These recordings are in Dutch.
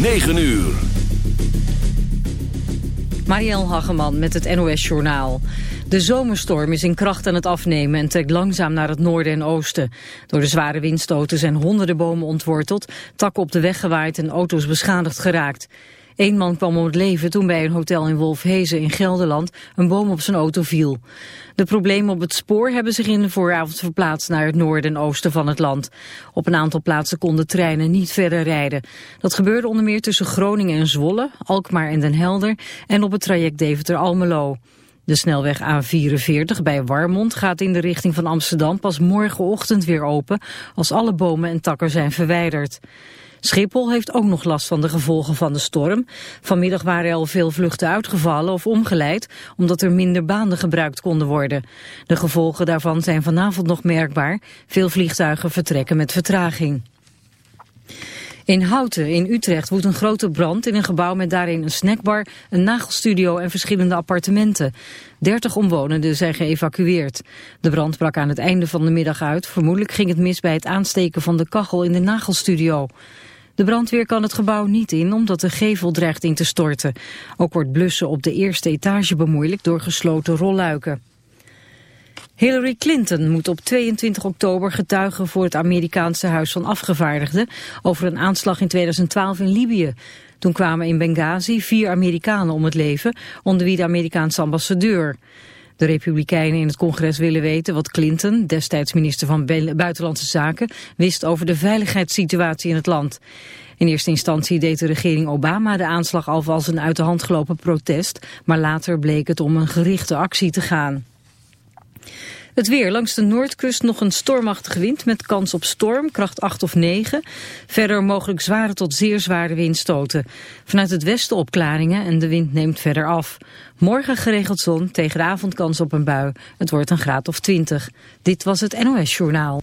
9 uur. Marielle Hageman met het NOS Journaal. De zomerstorm is in kracht aan het afnemen en trekt langzaam naar het noorden en oosten. Door de zware windstoten zijn honderden bomen ontworteld, takken op de weg gewaaid en auto's beschadigd geraakt. Eén man kwam om het leven toen bij een hotel in Wolfhezen in Gelderland een boom op zijn auto viel. De problemen op het spoor hebben zich in de vooravond verplaatst naar het noorden en oosten van het land. Op een aantal plaatsen konden treinen niet verder rijden. Dat gebeurde onder meer tussen Groningen en Zwolle, Alkmaar en Den Helder en op het traject Deventer-Almelo. De snelweg A44 bij Warmond gaat in de richting van Amsterdam pas morgenochtend weer open als alle bomen en takken zijn verwijderd. Schiphol heeft ook nog last van de gevolgen van de storm. Vanmiddag waren er al veel vluchten uitgevallen of omgeleid, omdat er minder banen gebruikt konden worden. De gevolgen daarvan zijn vanavond nog merkbaar. Veel vliegtuigen vertrekken met vertraging. In Houten in Utrecht woedt een grote brand in een gebouw met daarin een snackbar, een nagelstudio en verschillende appartementen. Dertig omwonenden zijn geëvacueerd. De brand brak aan het einde van de middag uit. Vermoedelijk ging het mis bij het aansteken van de kachel in de nagelstudio. De brandweer kan het gebouw niet in omdat de gevel dreigt in te storten. Ook wordt blussen op de eerste etage bemoeilijkt door gesloten rolluiken. Hillary Clinton moet op 22 oktober getuigen voor het Amerikaanse Huis van Afgevaardigden over een aanslag in 2012 in Libië. Toen kwamen in Benghazi vier Amerikanen om het leven, onder wie de Amerikaanse ambassadeur. De Republikeinen in het congres willen weten wat Clinton, destijds minister van Buitenlandse Zaken, wist over de veiligheidssituatie in het land. In eerste instantie deed de regering Obama de aanslag al als een uit de hand gelopen protest, maar later bleek het om een gerichte actie te gaan. Het weer. Langs de noordkust nog een stormachtige wind met kans op storm, kracht 8 of 9. Verder mogelijk zware tot zeer zware windstoten. Vanuit het westen opklaringen en de wind neemt verder af. Morgen geregeld zon, tegen de avond kans op een bui. Het wordt een graad of 20. Dit was het NOS Journaal.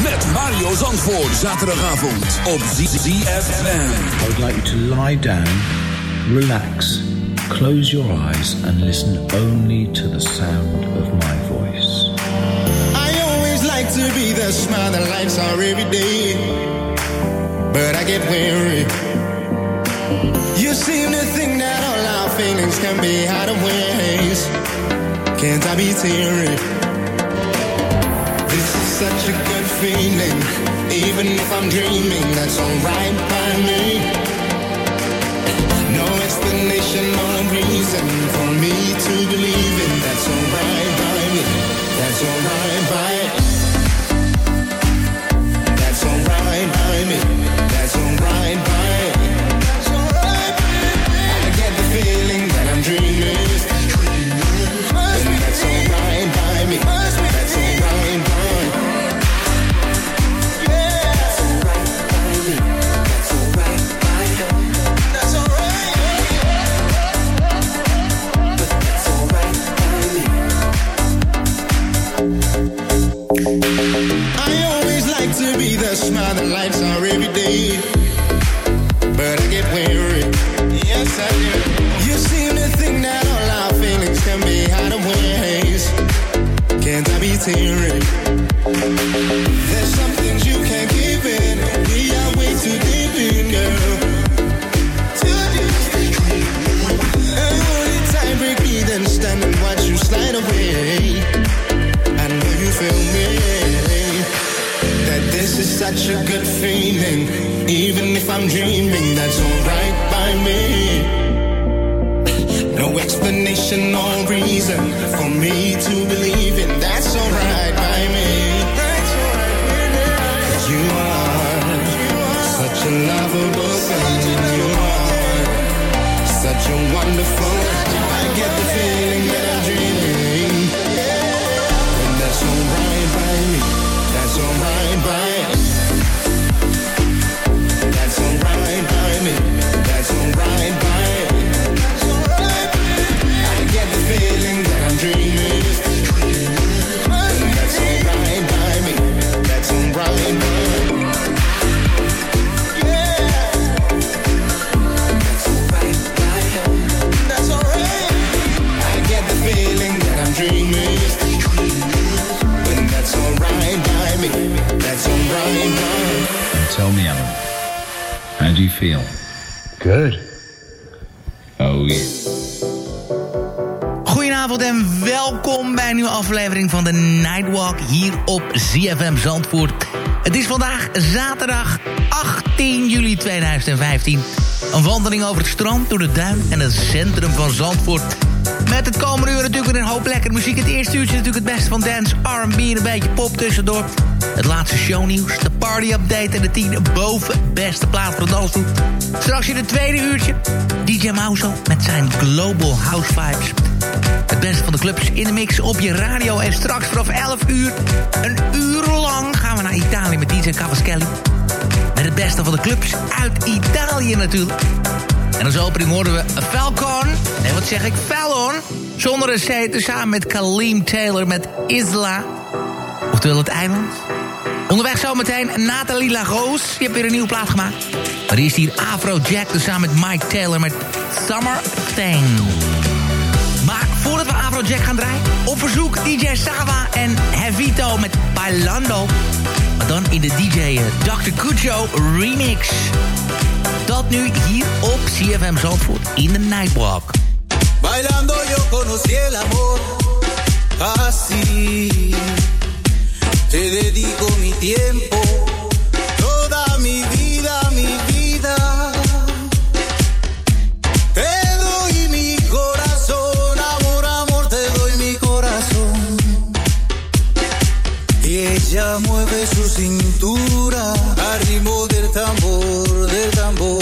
Met Mario Zandvoort. Zaterdagavond op ZFM. I would like you to lie down, relax, close your eyes, and listen only to the sound of my voice. I always like to be the smile that lights our every day. But I get weary. You seem to think that all our feelings can be out of ways. Can't I be teary? Such a good feeling. Even if I'm dreaming, that's alright by me. No explanation, no reason for me to believe in. That's alright by me. That's alright by That's dreaming, that's alright by me. No explanation or reason for me to believe ZFM Zandvoort. Het is vandaag zaterdag 18 juli 2015. Een wandeling over het strand, door de duin en het centrum van Zandvoort. Met het komende uur natuurlijk een hoop lekkere muziek. Het eerste uurtje natuurlijk het beste van dance, R&B en een beetje pop tussendoor. Het laatste shownieuws, de party-update en de 10 boven beste plaat voor de dansgroep. Straks in het tweede uurtje DJ Mauso met zijn Global House Vibes. Beste van de clubs in de mix op je radio. En straks vanaf 11 uur, een uur lang, gaan we naar Italië met DJ Cavaschelli. Met het beste van de clubs uit Italië natuurlijk. En als opening hoorden we Falcon. Nee, wat zeg ik? Fallon. Zonder een C, samen met Kaleem Taylor met Isla. Oftewel het eiland. Onderweg zometeen Nathalie Lagos. Die heeft weer een nieuwe plaat gemaakt. Maar die is hier Afro Jack, dus samen met Mike Taylor met Summer Thing. Jack gaan draaien... op verzoek DJ Sava en Hevito met Bailando. Maar dan in de DJ eh, Dr. Cujo remix. Dat nu hier op CFM Zandvoort in de Nightwalk. Bailando yo conocí el amor, así te dedico mi tiempo, cintura al ritmo del tambor, del tambor.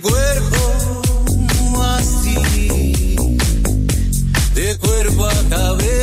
cuerpo así, de cuerpo a cabeza.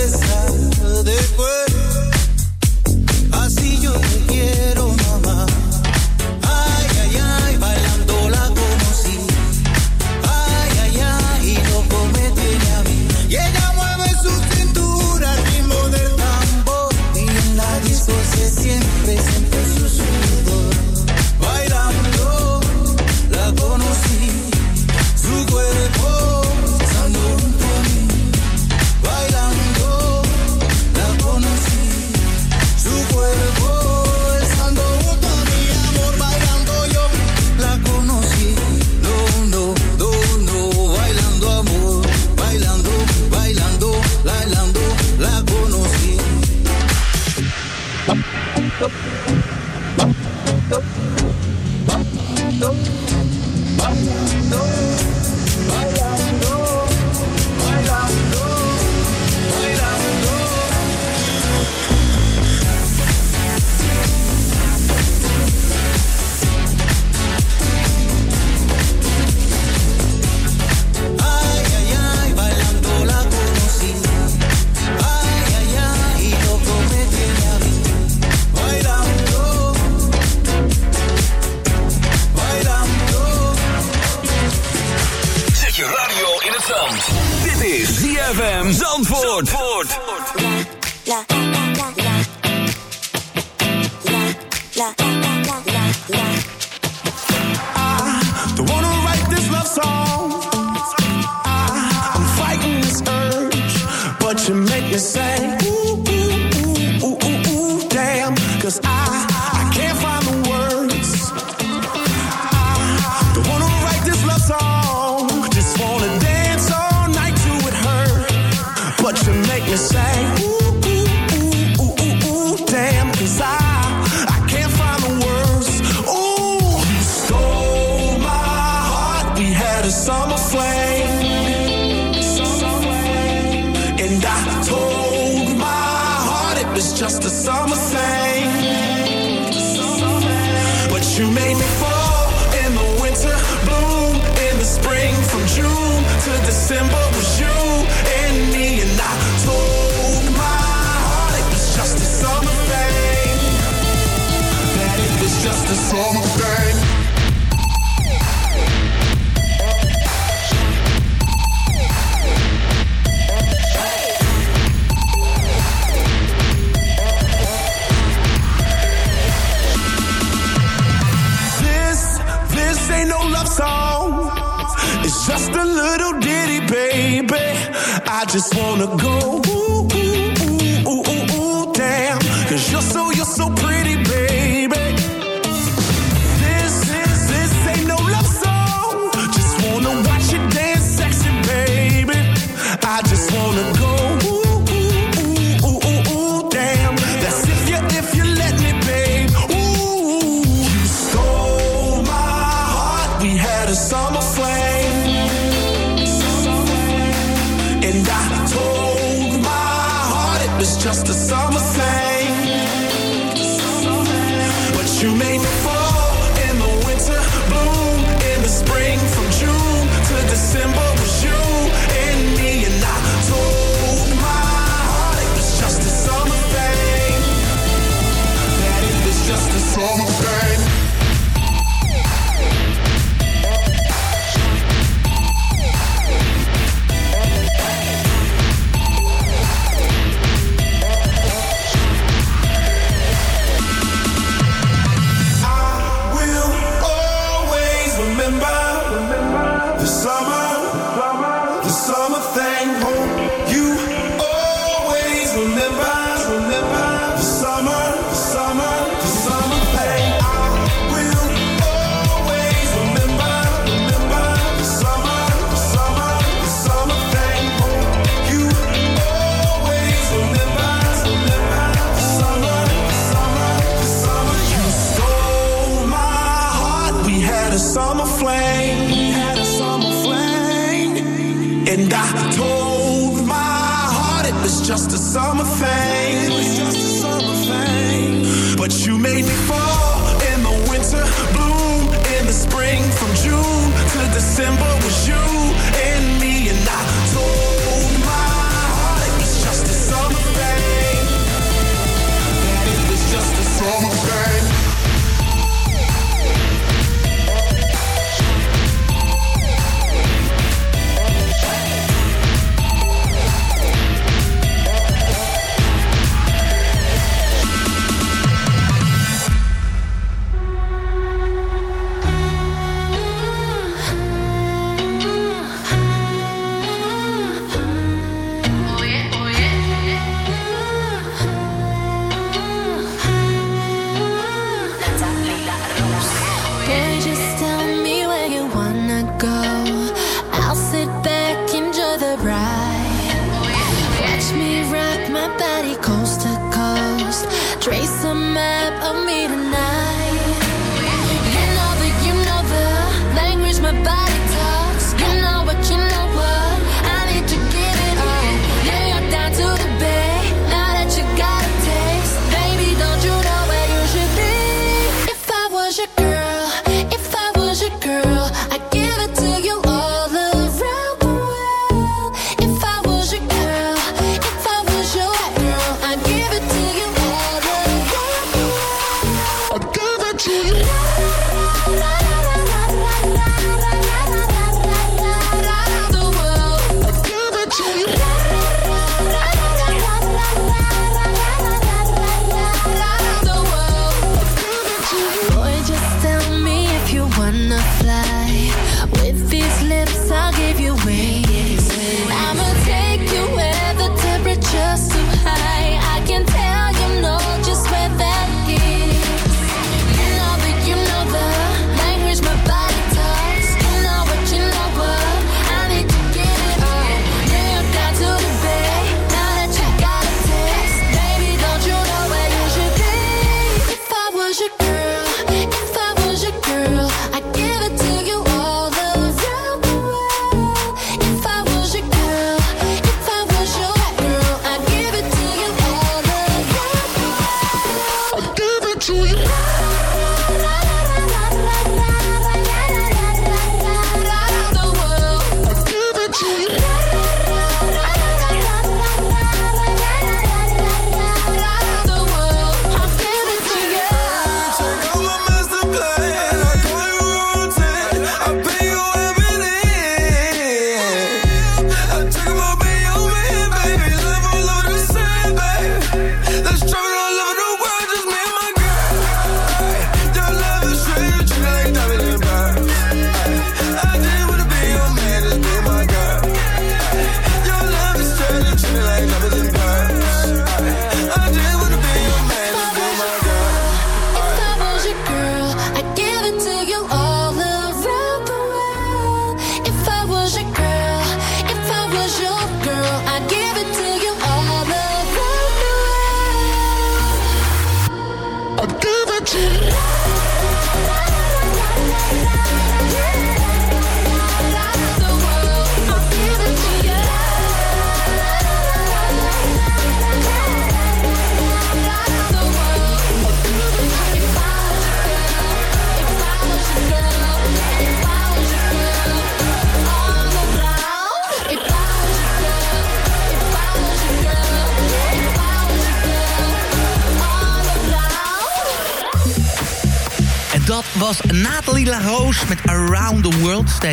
Just wanna go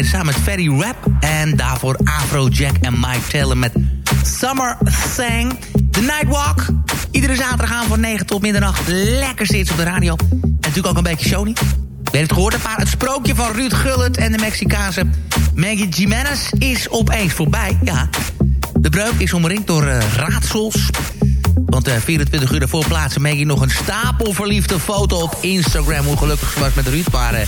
samen met Ferry Rap. En daarvoor Afrojack en Mike Taylor met Summer Sang. The Nightwalk. Iedere zaterdag aan van 9 tot middernacht. Lekker zitten op de radio. En natuurlijk ook een beetje Sony. Heeft het gehoord, paar, het sprookje van Ruud Gullit en de Mexicaanse Maggie Jimenez is opeens voorbij. Ja, de breuk is omringd door uh, raadsels. Want uh, 24 uur daarvoor plaatste Maggie nog een stapel verliefde foto op Instagram. Hoe gelukkig ze was met Ruud. Maar uh,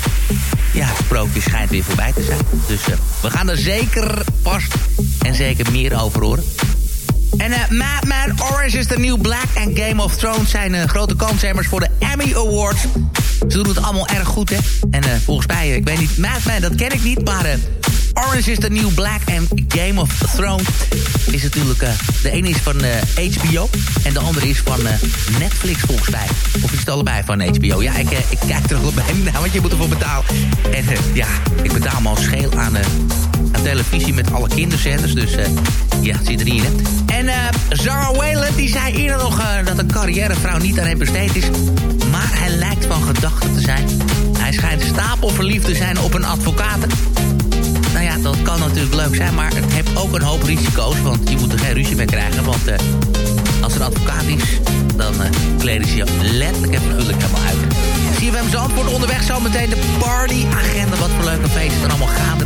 ja, het sprookje schijnt weer voorbij te zijn. Dus we gaan er zeker vast en zeker meer over horen. En uh, Madman Orange is de New Black en Game of Thrones zijn grote kanshebbers voor de Emmy Awards. Ze doen het allemaal erg goed, hè. En volgens mij, ik weet niet, Madman, dat ken ik niet, maar... Orange is the New Black en Game of Thrones is natuurlijk... de ene is van HBO en de andere is van Netflix volgens mij. Of is het allebei van HBO? Ja, ik, ik kijk er allebei naar, want je moet ervoor betalen. En ja, ik betaal me al scheel aan, aan televisie met alle kinderzenders. Dus ja, het zit erin, hè. En Zara Whalen, die zei eerder nog dat een carrièrevrouw niet aan hem besteed is. Maar hij lijkt van gedachten te zijn. Hij schijnt stapelverliefd te zijn op een advocaat. Nou ja, dat kan natuurlijk leuk zijn, maar het heeft ook een hoop risico's. Want je moet er geen ruzie mee krijgen. Want uh, als er een advocaat is, dan uh, kleden ze je letterlijk en figuurlijk helemaal uit. CFM Zandvoort onderweg zo meteen de partyagenda. Wat voor leuke feesten er allemaal gaande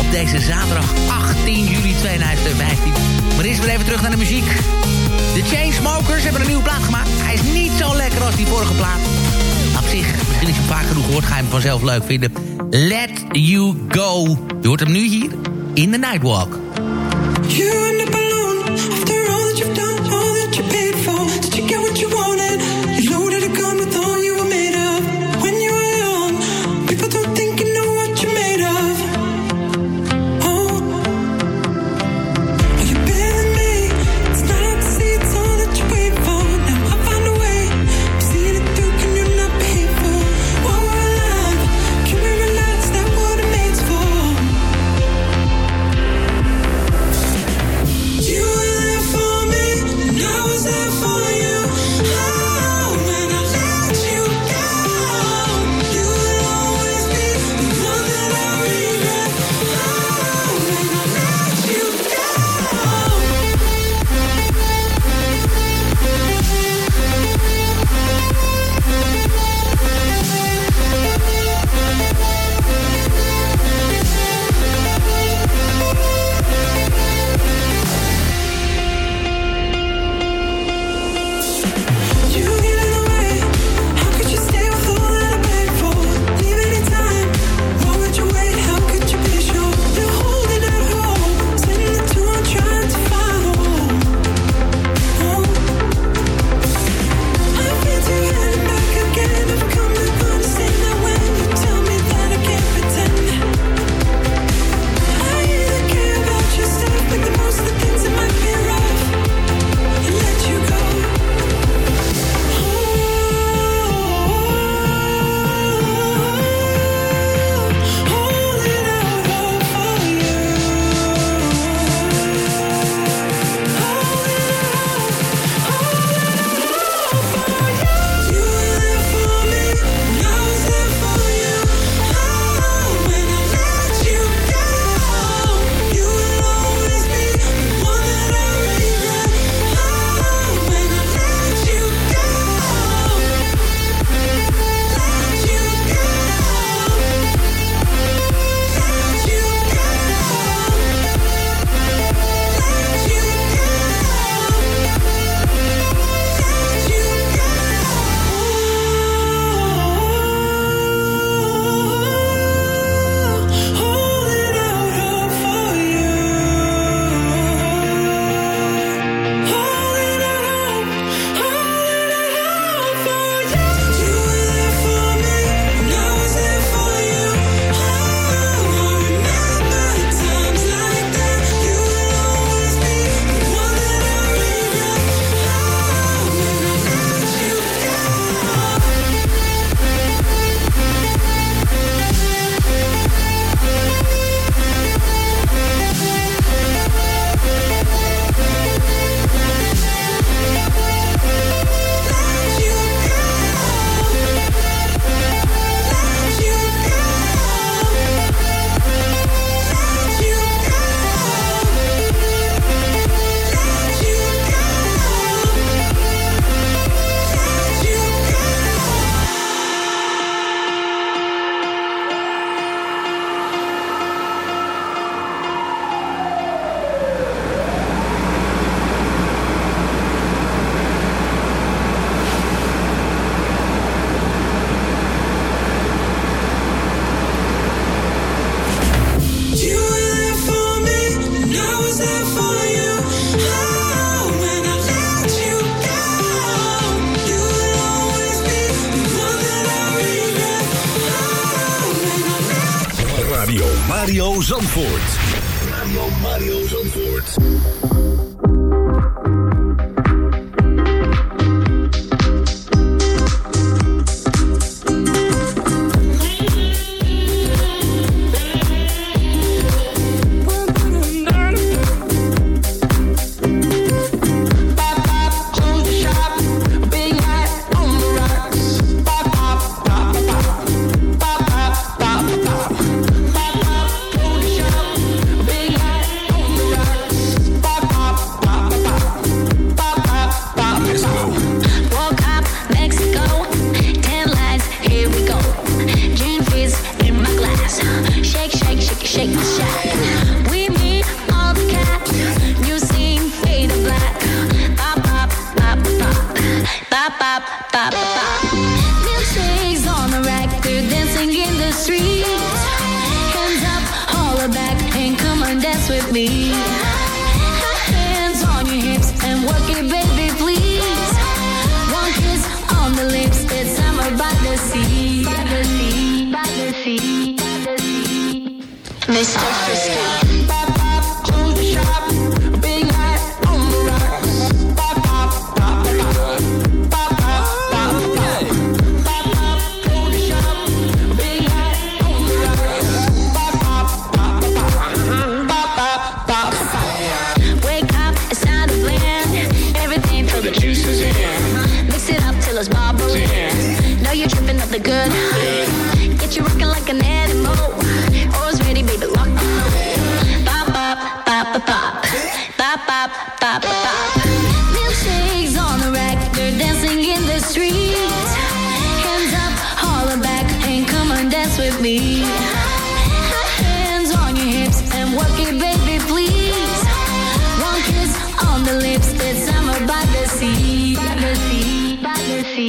op deze zaterdag 18 juli 2015. Maar eerst weer even terug naar de muziek. De Chainsmokers hebben een nieuwe plaat gemaakt. Hij is niet zo lekker als die vorige plaat. Op zich, misschien is je vaak genoeg gehoord, ga je hem vanzelf leuk vinden. Let You Go. Je hoort hem nu hier in The Nightwalk. You and the balloon, after all that you've done, all that you paid for, did you get what you wanted?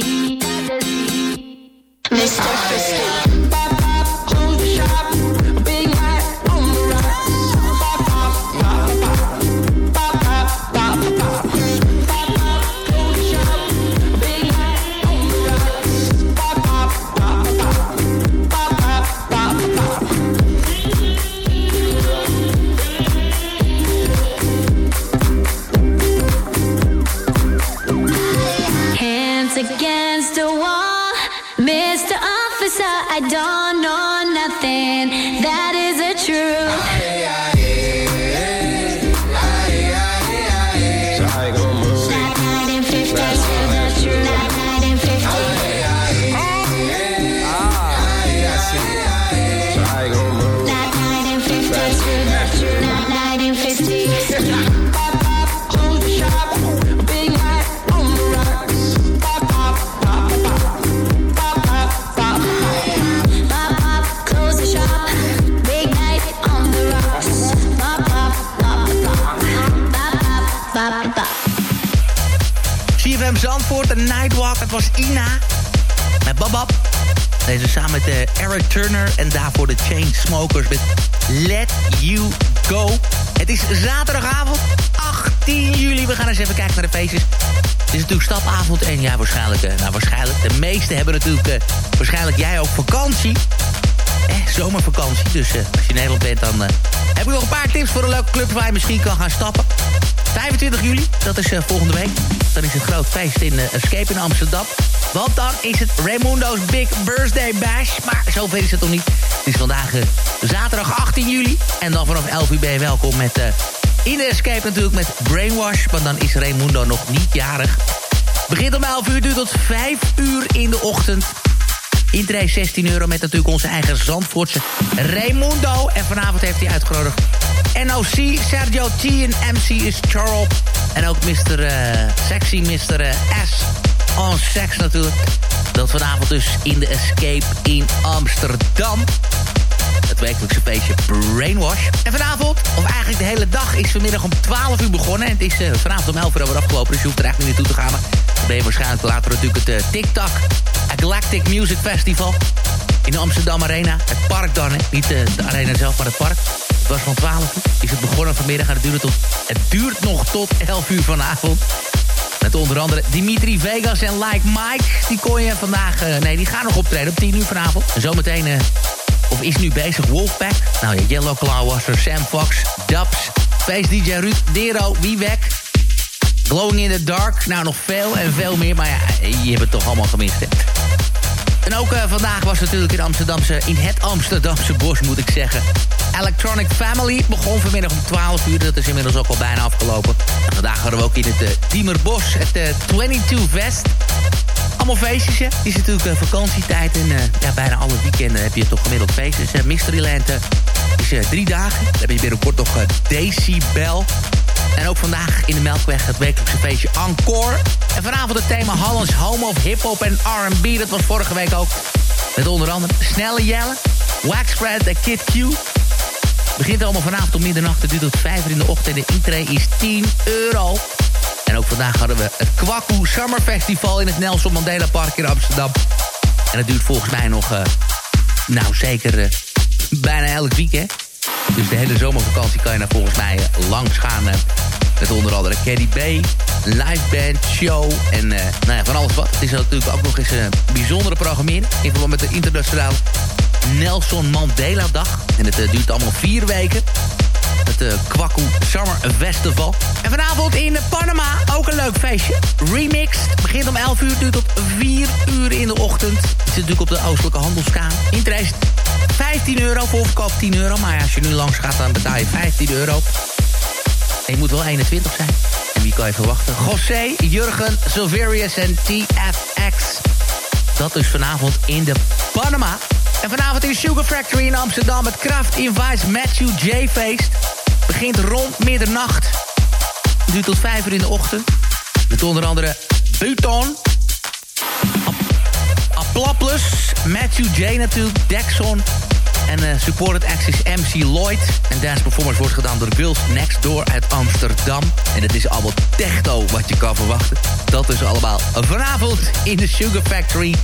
see. Turner en daarvoor de Chainsmokers met Let You Go. Het is zaterdagavond, 18 juli. We gaan eens even kijken naar de feestjes. Het is natuurlijk stapavond en ja, waarschijnlijk, eh, nou waarschijnlijk, de meesten hebben natuurlijk, eh, waarschijnlijk jij ook vakantie. Eh, zomervakantie. Dus eh, als je in Nederland bent, dan eh, heb ik nog een paar tips voor een leuke club waar je misschien kan gaan stappen. 25 juli, dat is volgende week. Dan is het groot feest in Escape in Amsterdam. Want dan is het Raimundo's Big Birthday Bash. Maar zover is het nog niet. Het is vandaag eh, zaterdag 18 juli. En dan vanaf 11 uur ben je welkom met... eh, in de Escape natuurlijk met Brainwash. Want dan is Raimundo nog niet jarig. Begint om 11 uur, duurt tot 5 uur in de ochtend. Intree 16 euro met natuurlijk onze eigen Zandvoortse Raimundo. En vanavond heeft hij uitgenodigd NOC, Sergio T en MC is Charles. En ook Mr. eh, Sexy, Mr. S. On Sex natuurlijk. Dat vanavond dus in de Escape in Amsterdam. Het wekelijkse feestje Brainwash. En vanavond, of eigenlijk de hele dag, is vanmiddag om 12 uur begonnen. En het is eh, vanavond om 11 uur alweer afgelopen, dus je hoeft er eigenlijk niet naartoe te gaan. Maar dan ben je waarschijnlijk later natuurlijk het eh, TikTok Galactic Music Festival. In de Amsterdam Arena. Het park dan. Niet eh, de arena zelf, maar het park. Het was van 12 uur. Is het begonnen vanmiddag en het duurt, tot, het duurt nog tot 11 uur vanavond. Met onder andere Dimitri Vegas en Like Mike. Die kon je vandaag... eh, nee, die gaan nog optreden op 10 uur vanavond. En zometeen... eh, of is nu bezig. Wolfpack. Nou ja, Yellow Claw was er. Sam Fox, Dubs, Face DJ Ruud, Dero, Wiewek. Glowing in the Dark. Nou, nog veel en veel meer. Maar ja, je hebt het toch allemaal gemist? En ook uh, vandaag was natuurlijk in, Amsterdamse, in het Amsterdamse bos, moet ik zeggen. Electronic Family begon vanmiddag om 12 uur. Dat is inmiddels ook al bijna afgelopen. En vandaag hadden we ook in het uh, Diemerbos het uh, 22 Vest. Allemaal feestjes. Het is natuurlijk uh, vakantietijd en ja, bijna alle weekenden heb je toch gemiddeld feestjes. Mysteryland is drie dagen. Dan heb je binnenkort nog Decibel. En ook vandaag in de Melkweg het wekelijkse feestje Encore. En vanavond het thema Hollands Home of Hip-Hop en R&B. Dat was vorige week ook. Met onder andere Snelle Jelle, Waxspread en Kid Q. Begint allemaal vanavond om middernacht. Het duurt tot vijf uur in de ochtend. De intree is 10 euro. En ook vandaag hadden we het Kwaku Summer Festival... in het Nelson Mandela Park in Amsterdam. En dat duurt volgens mij nog... Uh, nou, zeker uh, bijna elk weekend. Dus de hele zomervakantie kan je daar volgens mij uh, langs gaan. met onder andere Caddy B, live band, show en nou ja, van alles wat. Het is natuurlijk ook nog eens een bijzondere programmering... in verband met de internationale Nelson Mandela Dag. En het duurt allemaal vier weken het uh, Summer Festival. En vanavond in Panama ook een leuk feestje. Remixed. Begint om 11 uur, duurt tot 4 uur in de ochtend. Het zit natuurlijk op de Oostelijke Handelskamer. Interest 15 euro, voorverkoop 10 euro. Maar als je nu langs gaat, dan betaal je 15 euro. En je moet wel 21 zijn. En wie kan je verwachten? José, Jurgen, Silverius en TFX. Dat is vanavond in de Panama. En vanavond in Sugar Factory in Amsterdam... het Kraft Invites Matthew J. Feest. Begint rond middernacht. Duurt tot 5 uur in de ochtend. Met onder andere Buton... Aplaplus, Matthew J. natuurlijk, Dexon... En uh, supported act is MC Lloyd. En dance performance wordt gedaan door Girls Next Door uit Amsterdam. En het is allemaal techno wat je kan verwachten. Dat is allemaal vanavond in de Sugar Factory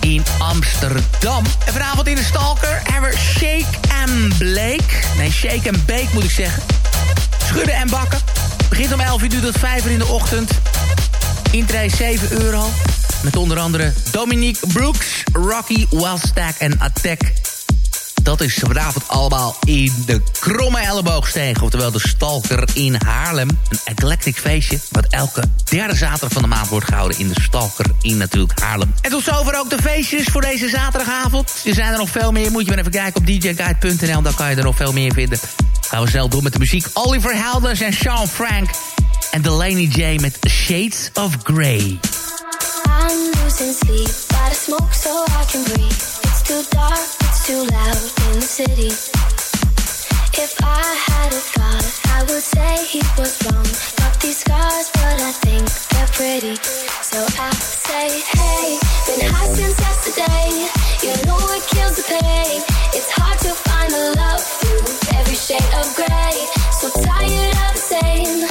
in Amsterdam. En vanavond in de Stalker hebben we Shake and Blake. Nee, Shake and Bake moet ik zeggen. Schudden en bakken. Begint om 11 uur tot 5 uur in de ochtend. Intree 7 euro. Met onder andere Dominique Brooks, Rocky, Wellstack en Attack. Dat is vanavond allemaal in de Kromme Elleboogsteeg. Oftewel de Stalker in Haarlem. Een eclectic feestje wat elke derde zaterdag van de maand wordt gehouden... in de Stalker in natuurlijk Haarlem. En tot zover ook de feestjes voor deze zaterdagavond. Er zijn er nog veel meer. Moet je maar even kijken op djguide.nl. Dan kan je er nog veel meer vinden. Gaan we snel door met de muziek. Oliver Helders en Sean Frank. En Delaney J met Shades of Grey. I'm losing sleep, I smoke so I can breathe. It's too dark, too loud in the city. If I had a thought, I would say he was wrong. Got these scars, but I think they're pretty. So I say, hey, been high since yesterday. You know it kills the pain. It's hard to find a love through every shade of gray. So tired of the same,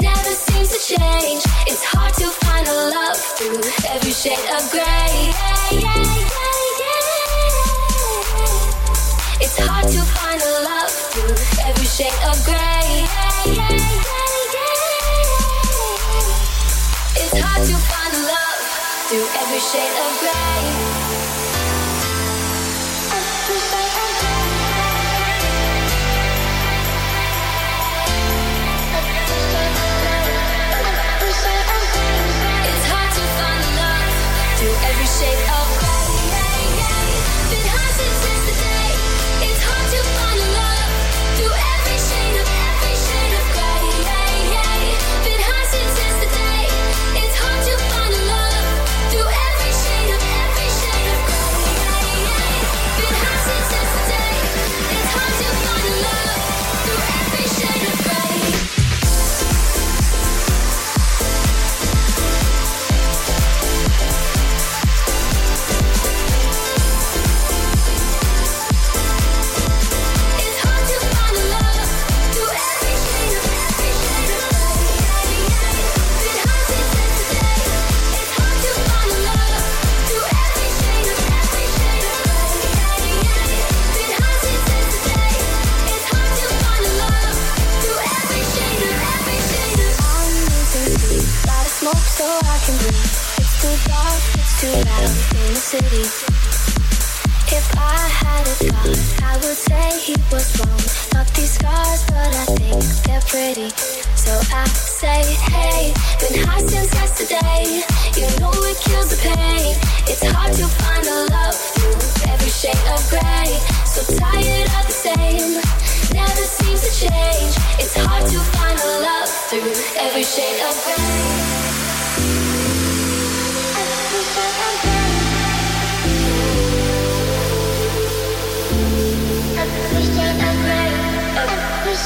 never seems to change. It's hard to find a love through every shade of gray. Yeah, yeah, hard to find a love through every shade of gray. It's hard to find a love through every shade of gray. he was wrong. Not these scars, but I think they're pretty. So I say, hey, been high since yesterday. You know it kills the pain. It's hard to find the love through every shade of gray. So tired of the same, never seems to change. It's hard to find the love through every shade of gray.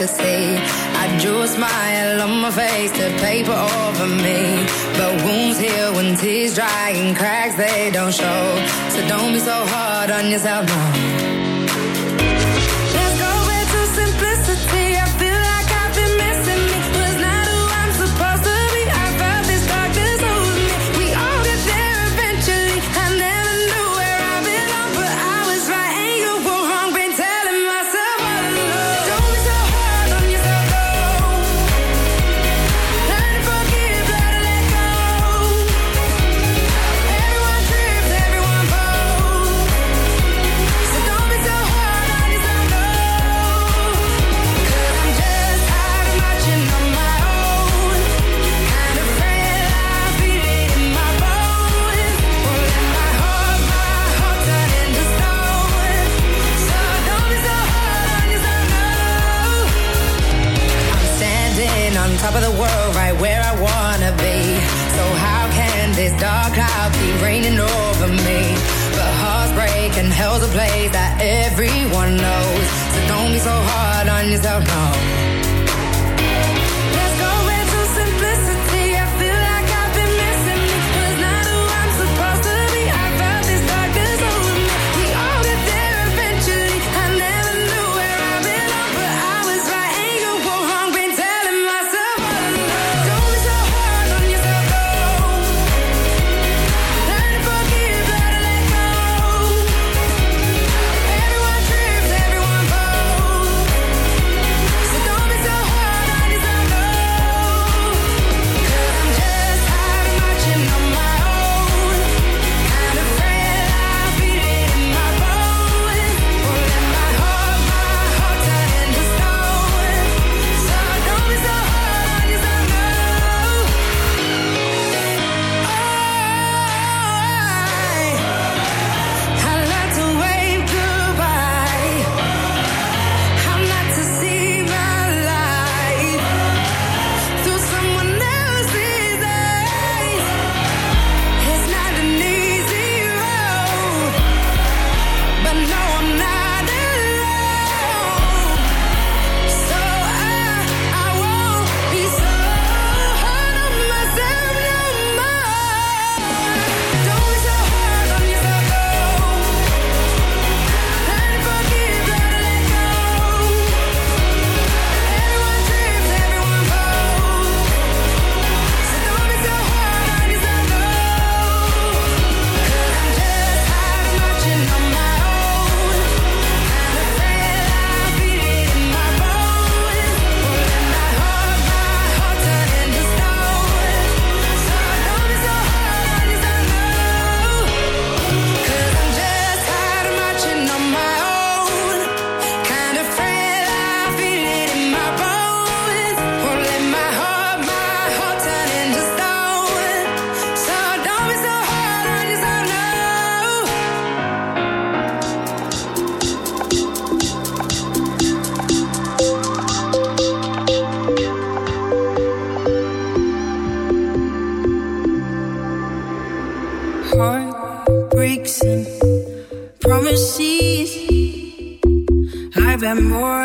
could see. I drew a smile on my face to paper over me. But wounds heal when tears dry and cracks they don't show. So don't be so hard on yourself, no fake and hell's a place that everyone knows. So don't be so hard on yourself, no. more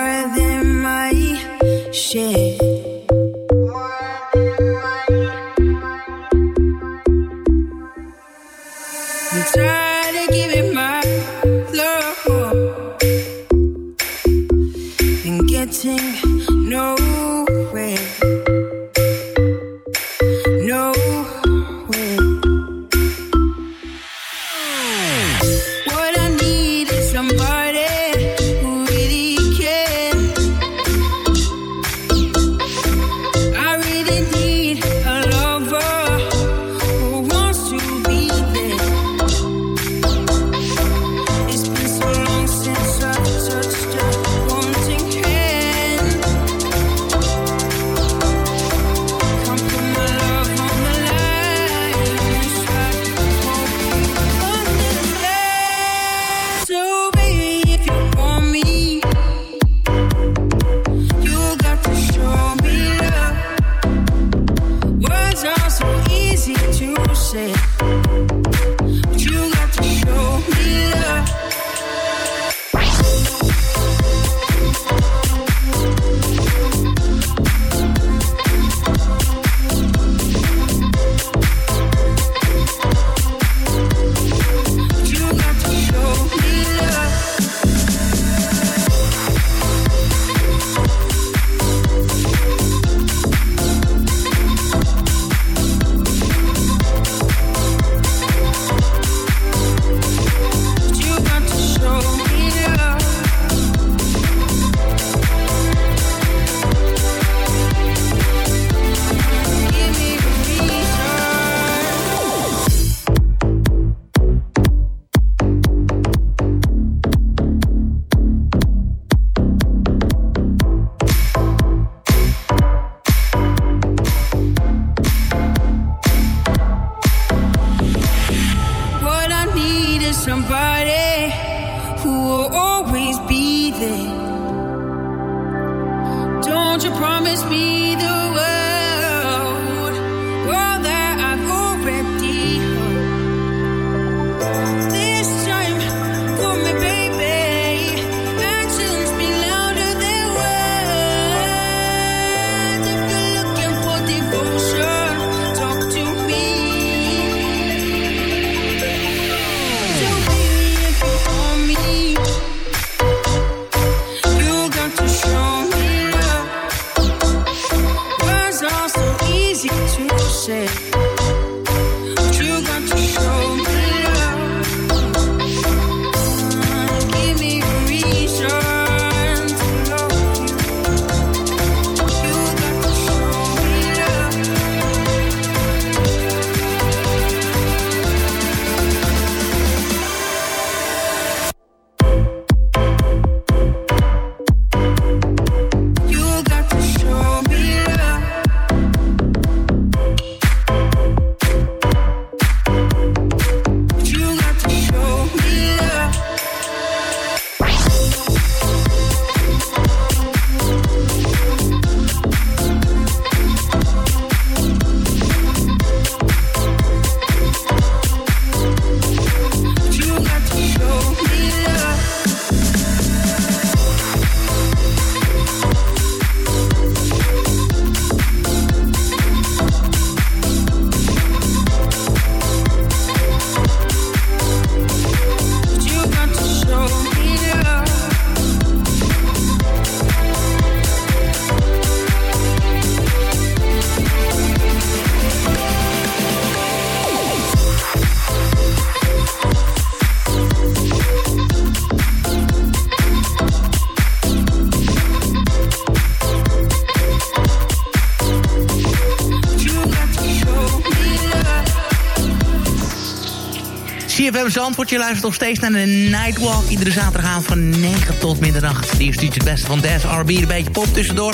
ZFM Zandvoort, je luistert nog steeds naar de Nightwalk. Iedere zaterdagavond van 9 tot middernacht. Die stuurt je het beste van Des R&B, een beetje pop tussendoor.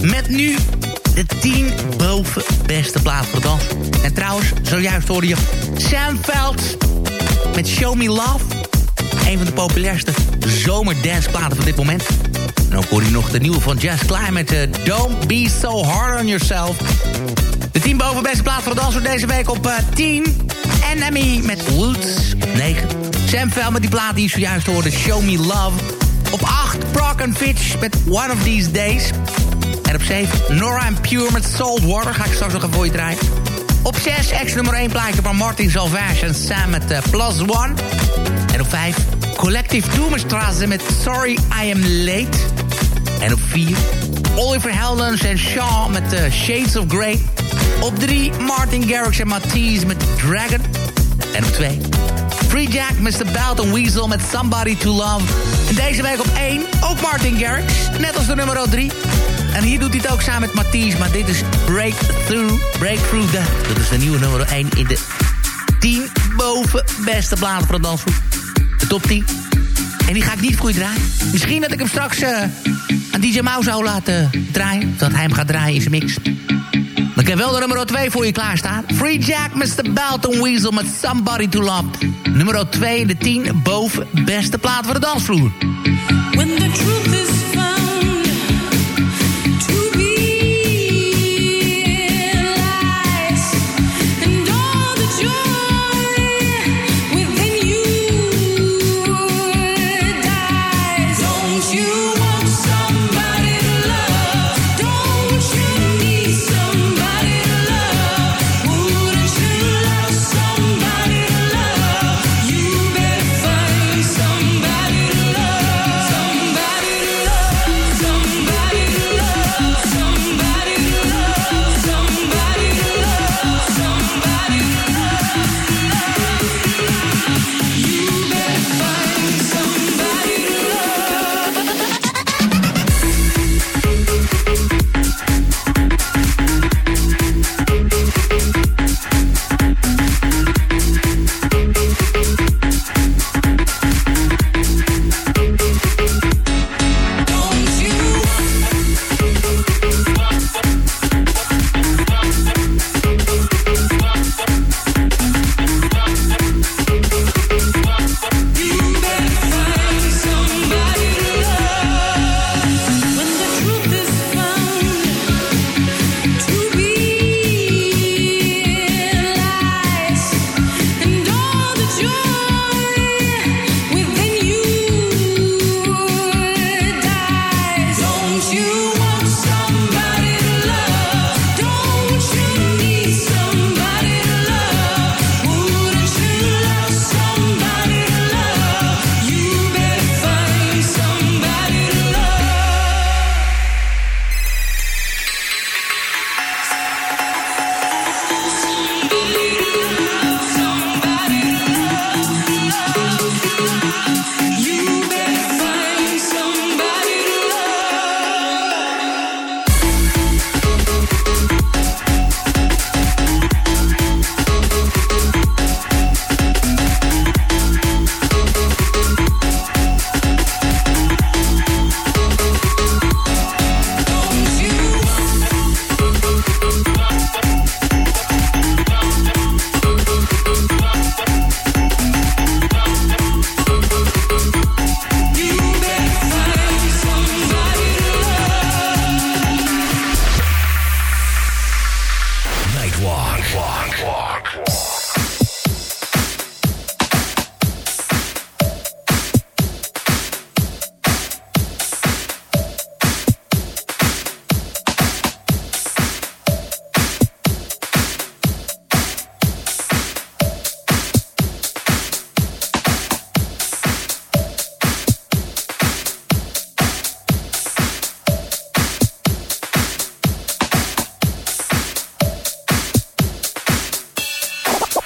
Met nu de 10 boven beste plaat voor dans. En trouwens, zojuist hoorde je Sam Veld met Show Me Love. Een van de populairste zomerdanceplaten van dit moment. En ook hoor je nog de nieuwe van Jazz Klein met eh, Don't Be So Hard On Yourself. De 10 boven beste plaat voor dans wordt deze week op eh, 10... Enemy met Woods op 9. Sam Vel met die plaat die je zojuist hoorde, Show Me Love. Op 8, Brock and Fitch met One of These Days. En op 7, Nora and Pure met Salt Water. Ga ik straks nog even voor draaien. Op 6, ex nummer 1 plaatje van Martin Salvage en Sam met uh, Plus One. En op 5, Collective Doemerstrasse met Sorry I Am Late. En op 4, Oliver Heldens en Shaw met uh, Shades of Grey. Op 3, Martin Garrix en Matisse met Dragon. En op 2, Free Jack, Mr. Belt Weasel met Somebody to Love. En deze week op 1, ook Martin Garrix, net als de nummer 3. En hier doet hij het ook samen met Matisse, maar dit is Breakthrough. Breakthrough, de, dat is de nieuwe nummer 1 in de 10 boven beste platen voor het dansvoet. De top 10. En die ga ik niet voor draaien. Misschien dat ik hem straks uh, aan DJ Mau zou laten draaien. Dat hij hem gaat draaien in zijn mix. Ik heb wel de nummer 2 voor je klaarstaan. Free Jack, Mr. Belton Weasel met Somebody to Love. Nummer 2 in de 10 boven beste plaat voor de dansvloer.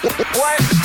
What?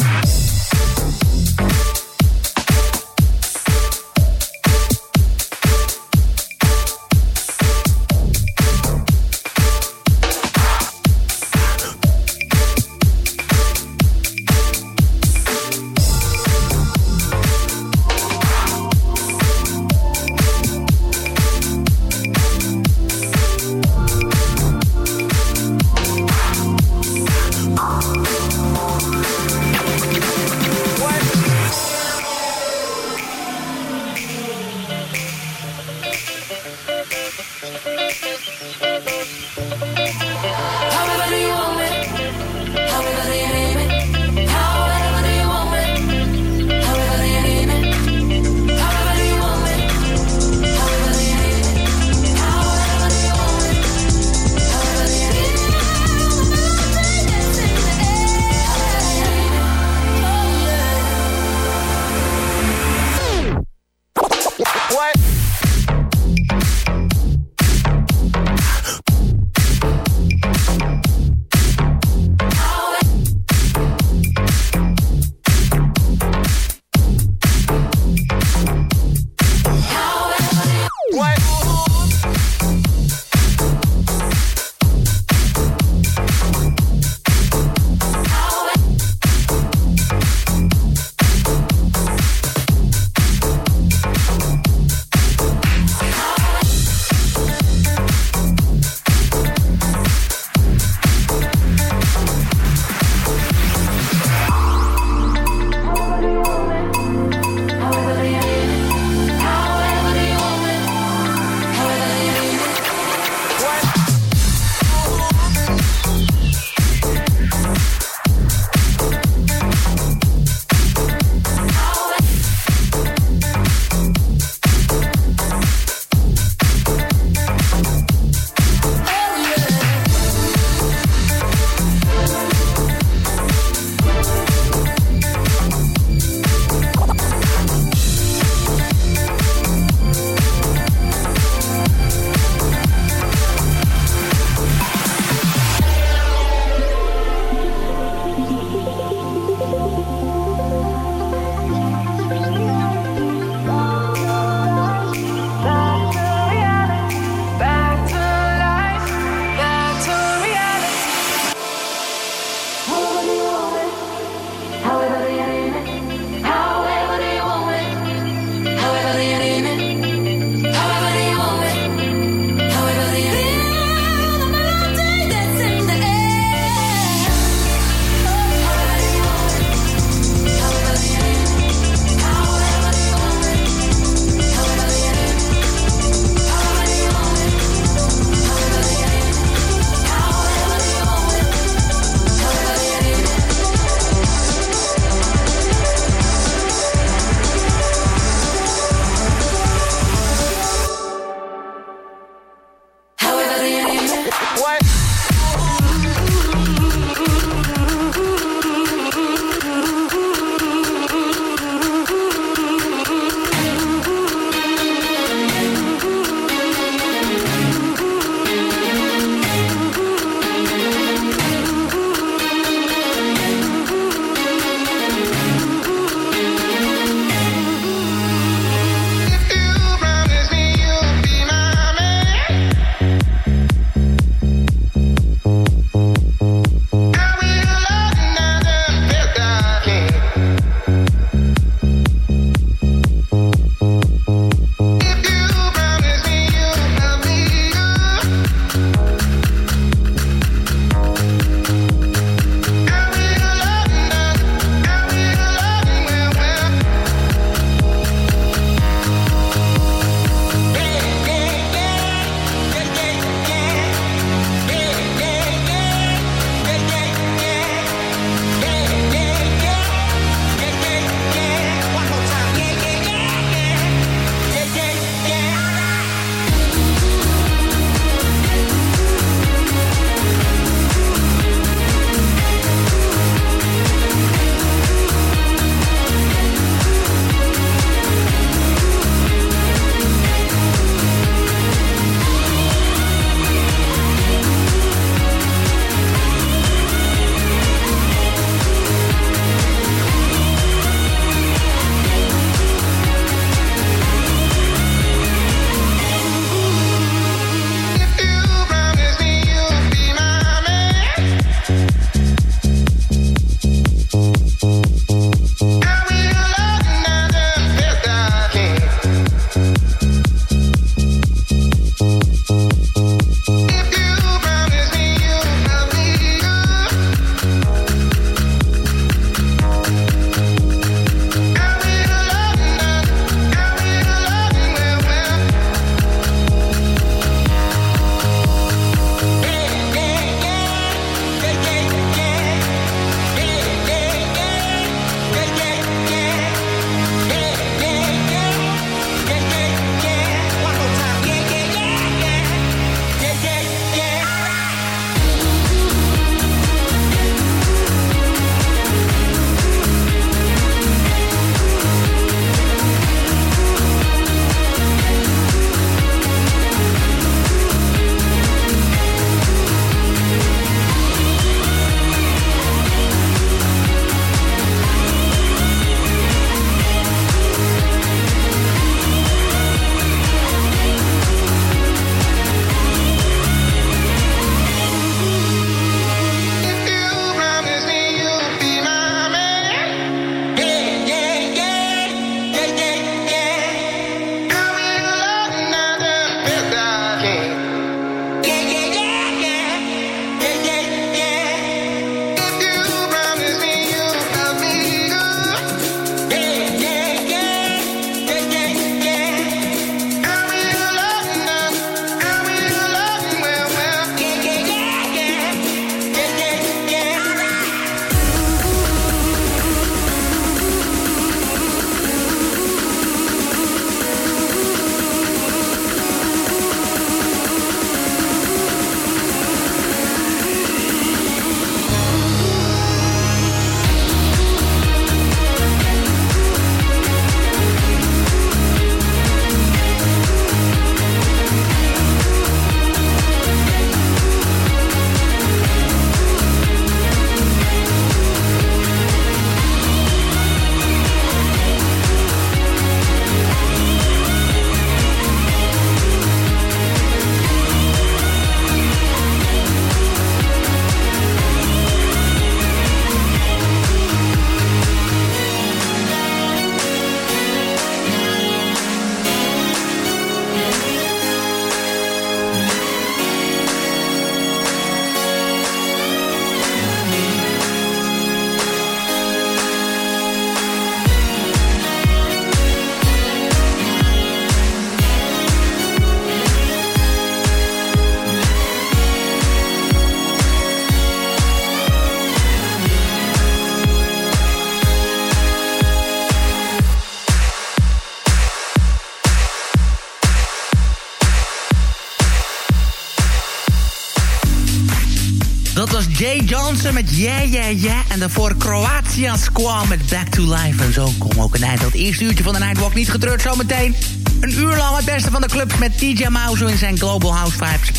Met Yeah Yeah Yeah. En daarvoor Croatia Squall met Back to Life. En zo kom ook een eind het eerste uurtje van de Nightwalk. Niet getreurd zometeen. Een uur lang het beste van de clubs met DJ Mauzo in zijn Global House Vibes.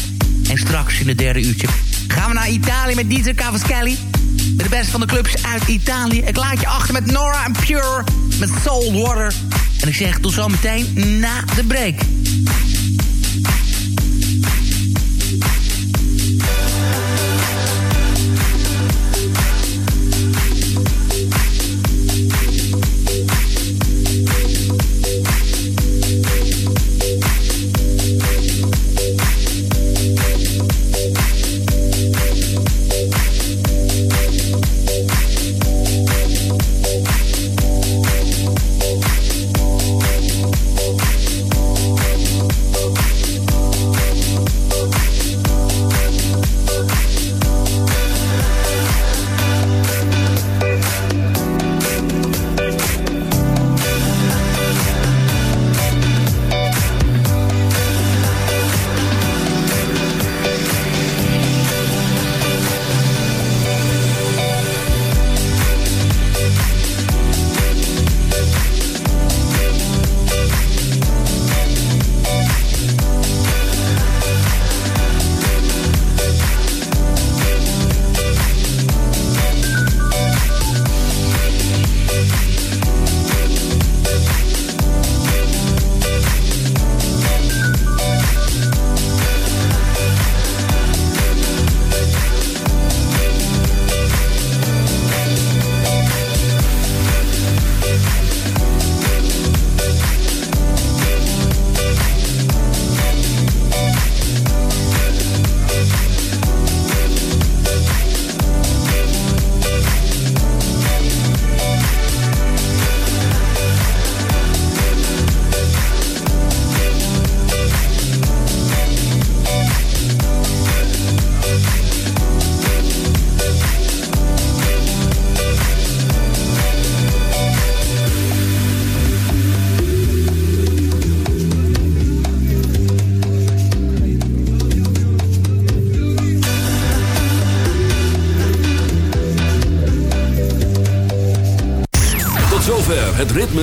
En straks in het derde uurtje gaan we naar Italië met DJ Cavaschelli. Met de beste van de clubs uit Italië. Ik laat je achter met Nora en Pure met Soul Water. En ik zeg tot zometeen na de break.